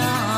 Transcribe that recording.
now.